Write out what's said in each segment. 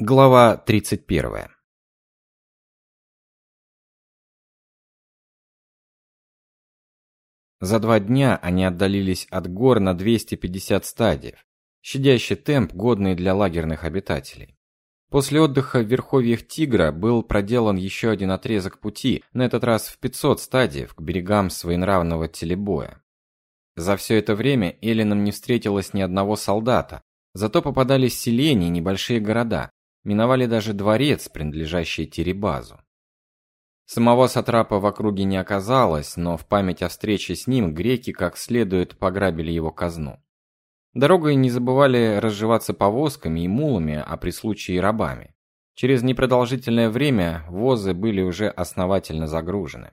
Глава 31. За два дня они отдалились от гор на 250 стадиев, щадящий темп, годный для лагерных обитателей. После отдыха в верховьях Тигра был проделан еще один отрезок пути, на этот раз в 500 стадиев к берегам своенравного Телебоя. За все это время Эллинам не встретилось ни одного солдата, зато попадались селения небольшие города, миновали даже дворец, принадлежащий Теребазу. Самого сатрапа в округе не оказалось, но в память о встрече с ним греки как следует пограбили его казну. Дорогой не забывали разживаться повозками и мулами, а при случае рабами. Через непродолжительное время возы были уже основательно загружены.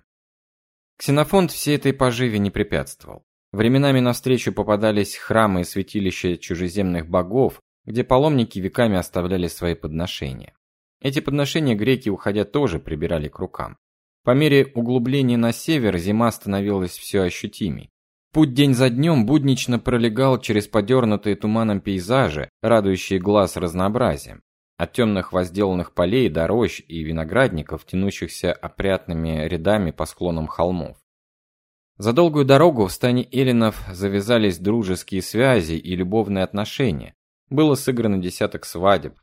Ксенофонт всей этой поживе не препятствовал. Временами навстречу попадались храмы и святилища чужеземных богов, где паломники веками оставляли свои подношения. Эти подношения греки, уходя, тоже прибирали к рукам. По мере углубления на север зима становилась все ощутимей. Путь день за днем буднично пролегал через подернутые туманом пейзажи, радующие глаз разнообразием. От темных возделанных полей до рощ и виноградников, тянущихся опрятными рядами по склонам холмов. За долгую дорогу в стане эллинов завязались дружеские связи и любовные отношения, было сыграно десяток свадеб.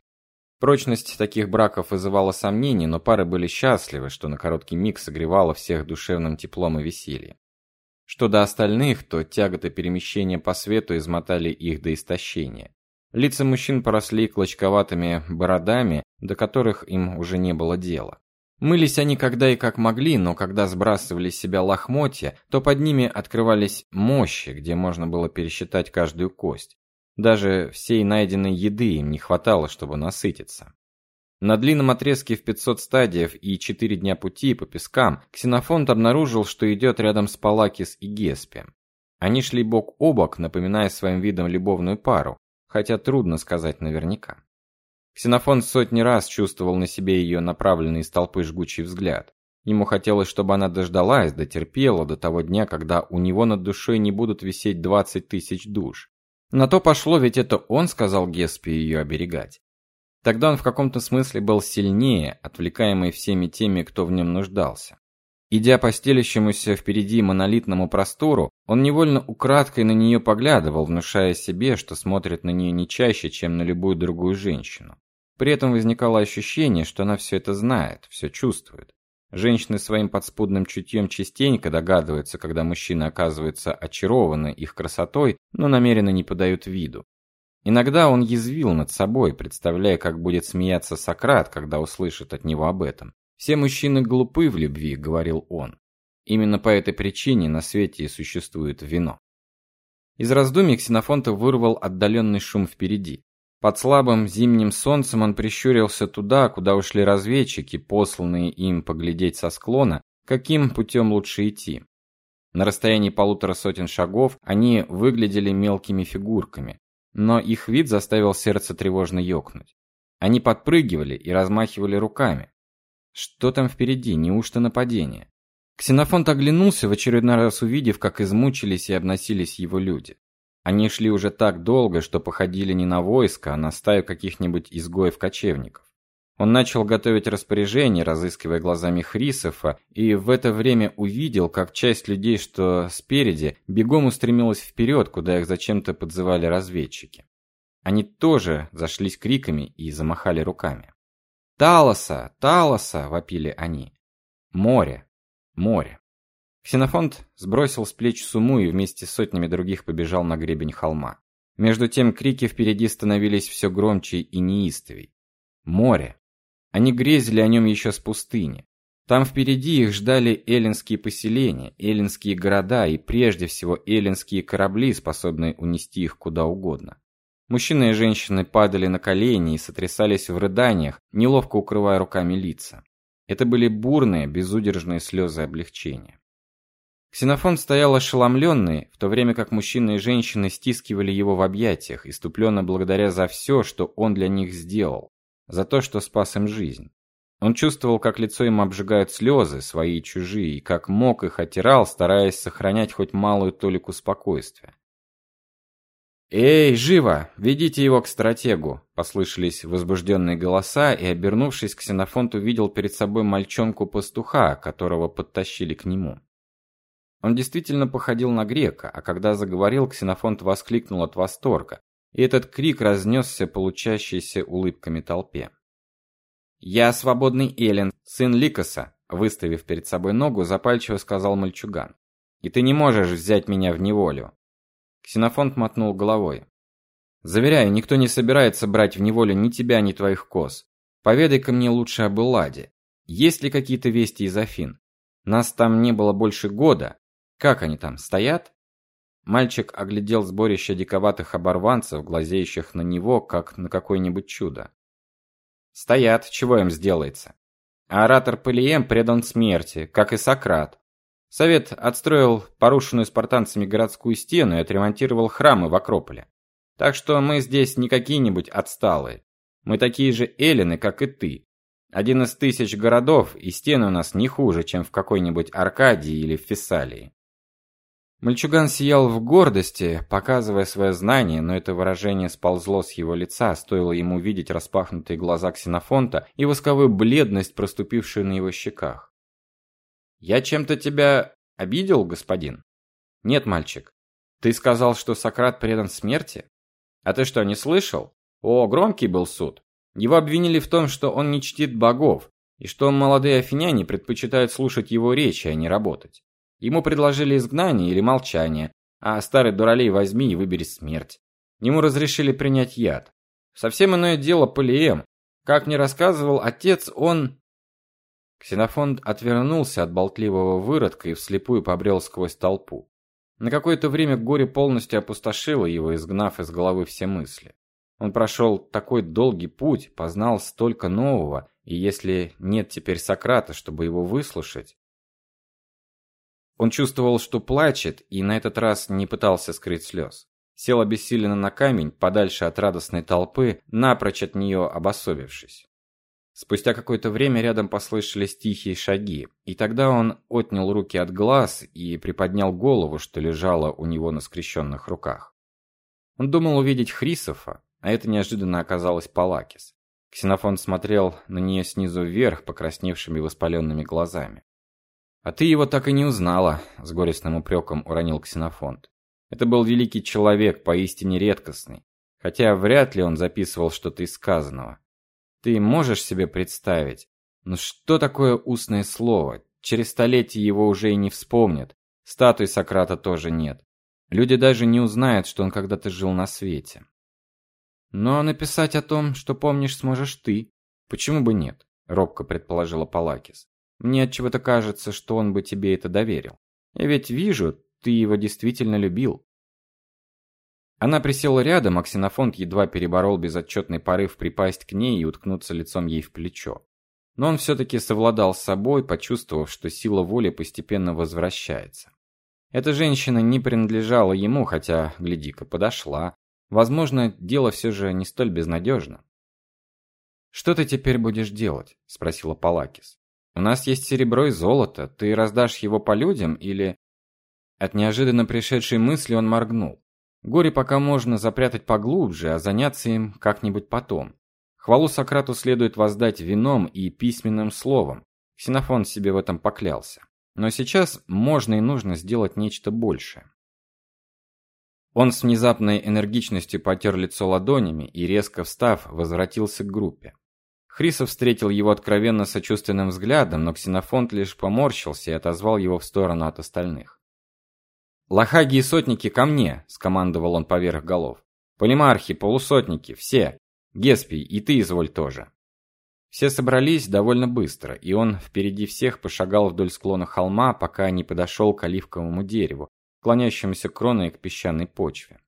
Прочность таких браков вызывала сомнения, но пары были счастливы, что на короткий миг согревало всех душевным теплом и весельем. Что до остальных, то тяготы перемещения по свету измотали их до истощения. Лица мужчин поросли клочковатыми бородами, до которых им уже не было дела. Мылись они когда и как могли, но когда сбрасывали с себя лохмотья, то под ними открывались мощи, где можно было пересчитать каждую кость. Даже всей найденной еды им не хватало, чтобы насытиться. На длинном отрезке в 500 стадиев и 4 дня пути по пескам Ксенофонт обнаружил, что идет рядом с Палакис и Геспи. Они шли бок о бок, напоминая своим видом любовную пару, хотя трудно сказать наверняка. Ксенофонт сотни раз чувствовал на себе ее направленный из толпы жгучий взгляд. Ему хотелось, чтобы она дождалась, дотерпела до того дня, когда у него над душой не будут висеть 20 тысяч душ. На то пошло, ведь это он сказал Геспи ее оберегать. Тогда он в каком-то смысле был сильнее, отвлекаемый всеми теми, кто в нем нуждался. Идя по стелящемуся впереди монолитному простору, он невольно украдкой на нее поглядывал, внушая себе, что смотрит на нее не чаще, чем на любую другую женщину. При этом возникало ощущение, что она все это знает, все чувствует. Женщины своим подспудным чутьем частенько догадываются, когда мужчины оказываются очарованы их красотой, но намеренно не подают виду. Иногда он язвил над собой, представляя, как будет смеяться Сократ, когда услышит от него об этом. Все мужчины глупы в любви, говорил он. Именно по этой причине на свете и существует вино. Из раздумий Ксенофонта вырвал отдаленный шум впереди. Под слабым зимним солнцем он прищурился туда, куда ушли разведчики, посланные им поглядеть со склона, каким путем лучше идти. На расстоянии полутора сотен шагов они выглядели мелкими фигурками, но их вид заставил сердце тревожно ёкнуть. Они подпрыгивали и размахивали руками. Что там впереди? Неужто нападение? Ксенофонт оглянулся в очередной раз, увидев, как измучились и обносились его люди. Они шли уже так долго, что походили не на войско, а на стаю каких-нибудь изгоев-кочевников. Он начал готовить распоряжение, разыскивая глазами Хрисофа, и в это время увидел, как часть людей, что спереди, бегом устремилась вперед, куда их зачем-то подзывали разведчики. Они тоже зашлись криками и замахали руками. «Талоса! Талоса!» – вопили они. «Море! Море!» Ксенофонт сбросил с плеч суму и вместе с сотнями других побежал на гребень холма. Между тем крики впереди становились все громче и неистовей. Море. Они грезили о нем еще с пустыни. Там впереди их ждали эллинские поселения, эллинские города и прежде всего эллинские корабли, способные унести их куда угодно. Мужчины и женщины падали на колени и сотрясались в рыданиях, неловко укрывая руками лица. Это были бурные, безудержные слезы облегчения. Ксенофон стоял ошеломленный, в то время как мужчины и женщины стискивали его в объятиях, иступленно благодаря за все, что он для них сделал, за то, что спас им жизнь. Он чувствовал, как лицо им обжигают слезы, свои и чужие, и как мог их оттирал, стараясь сохранять хоть малую толику спокойствия. «Эй, живо! Ведите его к стратегу!» Послышались возбужденные голоса, и, обернувшись, Ксенофонт увидел перед собой мальчонку-пастуха, которого подтащили к нему. Он действительно походил на грека, а когда заговорил, Ксенофонт воскликнул от восторга, и этот крик разнесся получащейся улыбками толпе. «Я свободный Элен, сын Ликоса», выставив перед собой ногу, запальчиво сказал мальчуган. «И ты не можешь взять меня в неволю. Ксенофонт мотнул головой. Заверяю, никто не собирается брать в неволю ни тебя, ни твоих коз. Поведай-ка мне лучше об Элладе. Есть ли какие-то вести из Афин? Нас там не было больше года. Как они там, стоят? Мальчик оглядел сборище диковатых оборванцев, глазеющих на него, как на какое-нибудь чудо. Стоят, чего им сделается? А оратор Полием предан смерти, как и Сократ. Совет отстроил порушенную спартанцами городскую стену и отремонтировал храмы в Акрополе. Так что мы здесь не какие-нибудь отсталые. Мы такие же эллины, как и ты. Один из тысяч городов, и стены у нас не хуже, чем в какой-нибудь Аркадии или в Фессалии. Мальчуган сиял в гордости, показывая свое знание, но это выражение сползло с его лица, стоило ему видеть распахнутые глаза Ксенофонта и восковую бледность, проступившую на его щеках. Я чем-то тебя обидел, господин? Нет, мальчик. Ты сказал, что Сократ предан смерти? А ты что, не слышал? О, громкий был суд. Его обвинили в том, что он не чтит богов, и что молодые афиняне предпочитают слушать его речи, а не работать. Ему предложили изгнание или молчание, а старый дуралей возьми и выбери смерть. Ему разрешили принять яд. Совсем иное дело Полием. Как мне рассказывал отец, он Ксенофонт отвернулся от болтливого выродка и вслепую побрел сквозь толпу. На какое-то время горе полностью опустошило его, изгнав из головы все мысли. Он прошел такой долгий путь, познал столько нового, и если нет теперь Сократа, чтобы его выслушать, он чувствовал, что плачет, и на этот раз не пытался скрыть слез. Сел обессиленно на камень, подальше от радостной толпы, напрочь от нее обособившись. Спустя какое-то время рядом послышались тихие шаги, и тогда он отнял руки от глаз и приподнял голову, что лежало у него на скрещенных руках. Он думал увидеть Хрисофа, а это неожиданно оказалось Палакис. Ксенофон смотрел на нее снизу вверх покрасневшими воспаленными глазами. «А ты его так и не узнала», — с горестным упреком уронил Ксенофонт. «Это был великий человек, поистине редкостный, хотя вряд ли он записывал что-то из сказанного. Ты можешь себе представить? Ну что такое устное слово? Через столетия его уже и не вспомнят. Статуи Сократа тоже нет. Люди даже не узнают, что он когда-то жил на свете. Но написать о том, что помнишь, сможешь ты. Почему бы нет? робко предположила Палакис. Мне от чего-то кажется, что он бы тебе это доверил. Я ведь вижу, ты его действительно любил. Она присела рядом, а Ксенофонт едва переборол безотчетный порыв припасть к ней и уткнуться лицом ей в плечо. Но он все-таки совладал с собой, почувствовав, что сила воли постепенно возвращается. Эта женщина не принадлежала ему, хотя, гляди-ка, подошла. Возможно, дело все же не столь безнадежно. «Что ты теперь будешь делать?» – спросила Палакис. «У нас есть серебро и золото. Ты раздашь его по людям или...» От неожиданно пришедшей мысли он моргнул. Горе пока можно запрятать поглубже, а заняться им как-нибудь потом. Хвалу Сократу следует воздать вином и письменным словом. Ксенофон себе в этом поклялся. Но сейчас можно и нужно сделать нечто большее. Он с внезапной энергичностью потер лицо ладонями и, резко встав, возвратился к группе. Хрисов встретил его откровенно сочувственным взглядом, но Ксенофонт лишь поморщился и отозвал его в сторону от остальных. «Лохаги и сотники ко мне!» – скомандовал он поверх голов. «Полимархи, полусотники, все! Геспий, и ты изволь тоже!» Все собрались довольно быстро, и он впереди всех пошагал вдоль склона холма, пока не подошел к оливковому дереву, клонящемуся кроной к песчаной почве.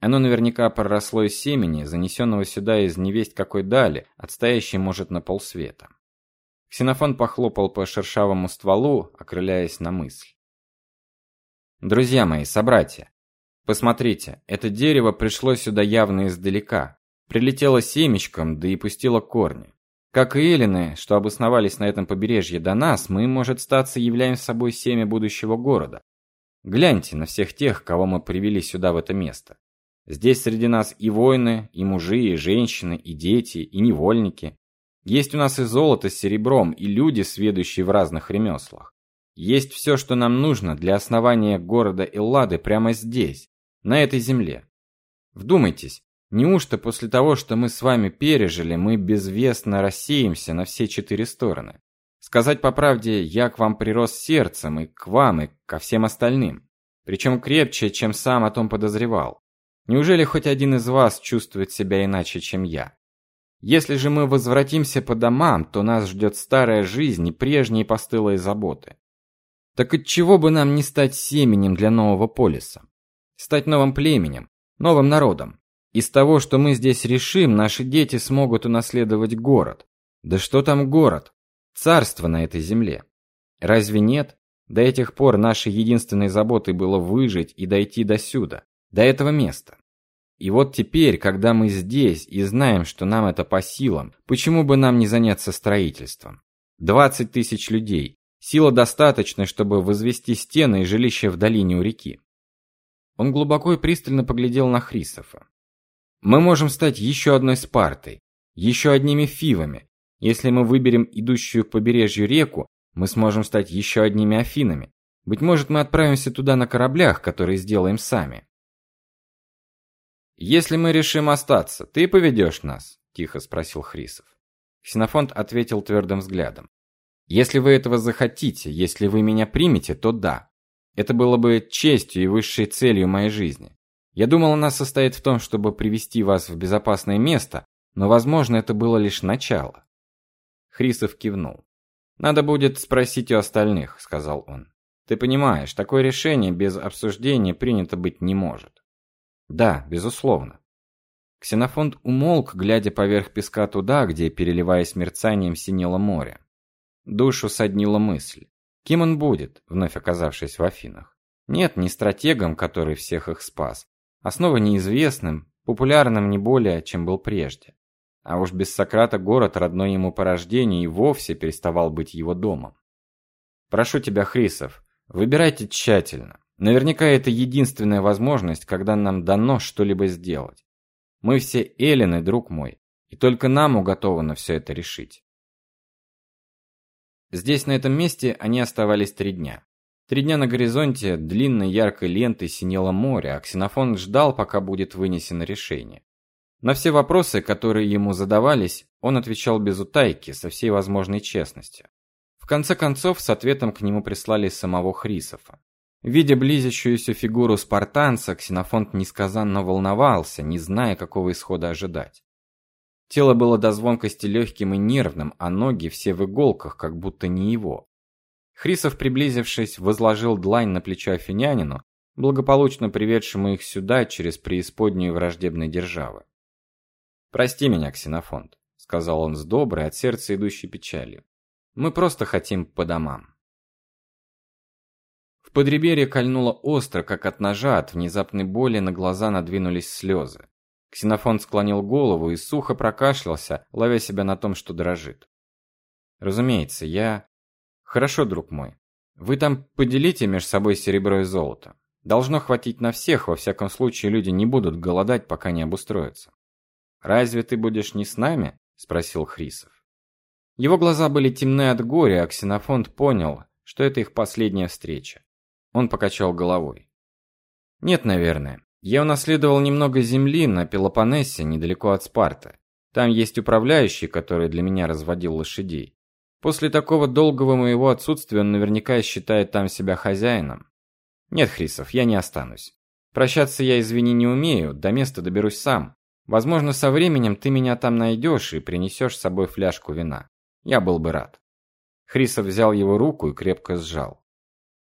Оно наверняка проросло из семени, занесенного сюда из невесть какой дали, отстоящей, может, на полсвета. Ксенофон похлопал по шершавому стволу, окрыляясь на мысль. Друзья мои, собратья, посмотрите, это дерево пришло сюда явно издалека. Прилетело семечком, да и пустило корни. Как и эллины, что обосновались на этом побережье до нас, мы, может статься, являем собой семя будущего города. Гляньте на всех тех, кого мы привели сюда в это место. Здесь среди нас и воины, и мужи, и женщины, и дети, и невольники. Есть у нас и золото с серебром, и люди, сведущие в разных ремеслах. Есть все, что нам нужно для основания города Эллады прямо здесь, на этой земле. Вдумайтесь, неужто после того, что мы с вами пережили, мы безвестно рассеемся на все четыре стороны? Сказать по правде, я к вам прирос сердцем и к вам, и ко всем остальным. Причем крепче, чем сам о том подозревал. Неужели хоть один из вас чувствует себя иначе, чем я? Если же мы возвратимся по домам, то нас ждет старая жизнь и прежние постылые заботы. Так от чего бы нам не стать семенем для нового полиса? Стать новым племенем, новым народом. Из того, что мы здесь решим, наши дети смогут унаследовать город. Да что там город? Царство на этой земле. Разве нет? До этих пор нашей единственной заботой было выжить и дойти до сюда, до этого места. И вот теперь, когда мы здесь и знаем, что нам это по силам, почему бы нам не заняться строительством? 20 тысяч людей. Сила достаточна, чтобы возвести стены и жилища в долине у реки. Он глубоко и пристально поглядел на Хрисофа. Мы можем стать еще одной Спартой, еще одними Фивами. Если мы выберем идущую к побережью реку, мы сможем стать еще одними Афинами. Быть может, мы отправимся туда на кораблях, которые сделаем сами. Если мы решим остаться, ты поведешь нас? тихо спросил Хрисов. Ксенофонт ответил твердым взглядом. Если вы этого захотите, если вы меня примете, то да. Это было бы честью и высшей целью моей жизни. Я думал, она состоит в том, чтобы привести вас в безопасное место, но, возможно, это было лишь начало. Хрисов кивнул. Надо будет спросить у остальных, сказал он. Ты понимаешь, такое решение без обсуждения принято быть не может. Да, безусловно. Ксенофонт умолк, глядя поверх песка туда, где, переливаясь мерцанием, синело море. Душу соднила мысль: кем он будет, вновь оказавшись в Афинах? Нет, не стратегом, который всех их спас, а снова неизвестным, популярным не более, чем был прежде. А уж без Сократа город, родной ему по рождению, и вовсе переставал быть его домом. Прошу тебя, Хрисов, выбирайте тщательно. Наверняка это единственная возможность, когда нам дано что-либо сделать. Мы все эллины, друг мой, и только нам уготовано все это решить. Здесь, на этом месте, они оставались три дня. Три дня на горизонте длинной яркой лентой синело море, а Ксенофон ждал, пока будет вынесено решение. На все вопросы, которые ему задавались, он отвечал без утайки, со всей возможной честностью. В конце концов, с ответом к нему прислали самого Хрисофа. Видя близящуюся фигуру спартанца, Ксенофонт несказанно волновался, не зная, какого исхода ожидать. Тело было до звонкости легким и нервным, а ноги все в иголках, как будто не его. Хрисов, приблизившись, возложил длань на плечо афинянину, благополучно приведшему их сюда через преисподнюю враждебной державы. Прости меня, Ксенофонт, сказал он с доброй, от сердца идущей печалью. Мы просто хотим по домам. Подреберье кольнуло остро, как от ножа, от внезапной боли на глаза надвинулись слезы. Ксенофонт склонил голову и сухо прокашлялся, ловя себя на том, что дрожит. Разумеется, я Хорошо, друг мой. Вы там поделите между собой серебро и золото. Должно хватить на всех, во всяком случае люди не будут голодать, пока не обустроятся. Разве ты будешь не с нами? спросил Хрисов. Его глаза были темны от горя, а Ксенофонт понял, что это их последняя встреча. Он покачал головой. Нет, наверное. Я унаследовал немного земли на Пелопоннесе, недалеко от Спарты. Там есть управляющий, который для меня разводил лошадей. После такого долгого моего отсутствия он наверняка считает там себя хозяином. Нет, Хрисов, я не останусь. Прощаться я, извини, не умею, до места доберусь сам. Возможно, со временем ты меня там найдешь и принесешь с собой фляжку вина. Я был бы рад. Хрисов взял его руку и крепко сжал.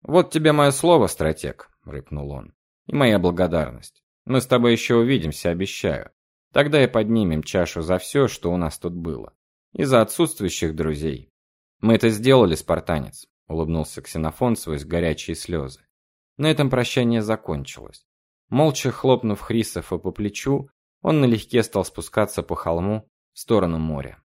Вот тебе мое слово, стратег, рыкнул он. И моя благодарность. Мы с тобой еще увидимся, обещаю. Тогда и поднимем чашу за все, что у нас тут было. И за отсутствующих друзей. Мы это сделали, спартанец, улыбнулся Ксенофон сквозь горячие слезы. На этом прощание закончилось. Молча хлопнув Хрисофа по плечу, он налегке стал спускаться по холму в сторону моря.